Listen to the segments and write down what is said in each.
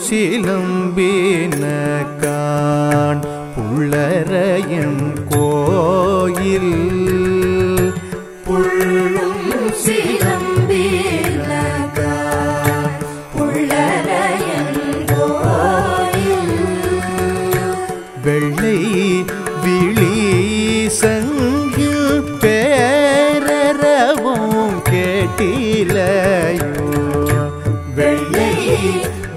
سلبین گان پلر کولی س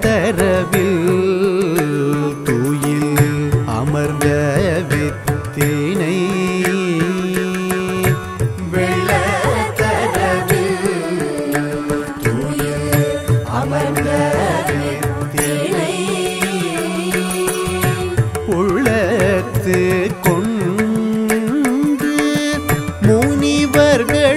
تربی تو یہ ہم امر جی نہیں کل یل کھنی پر مل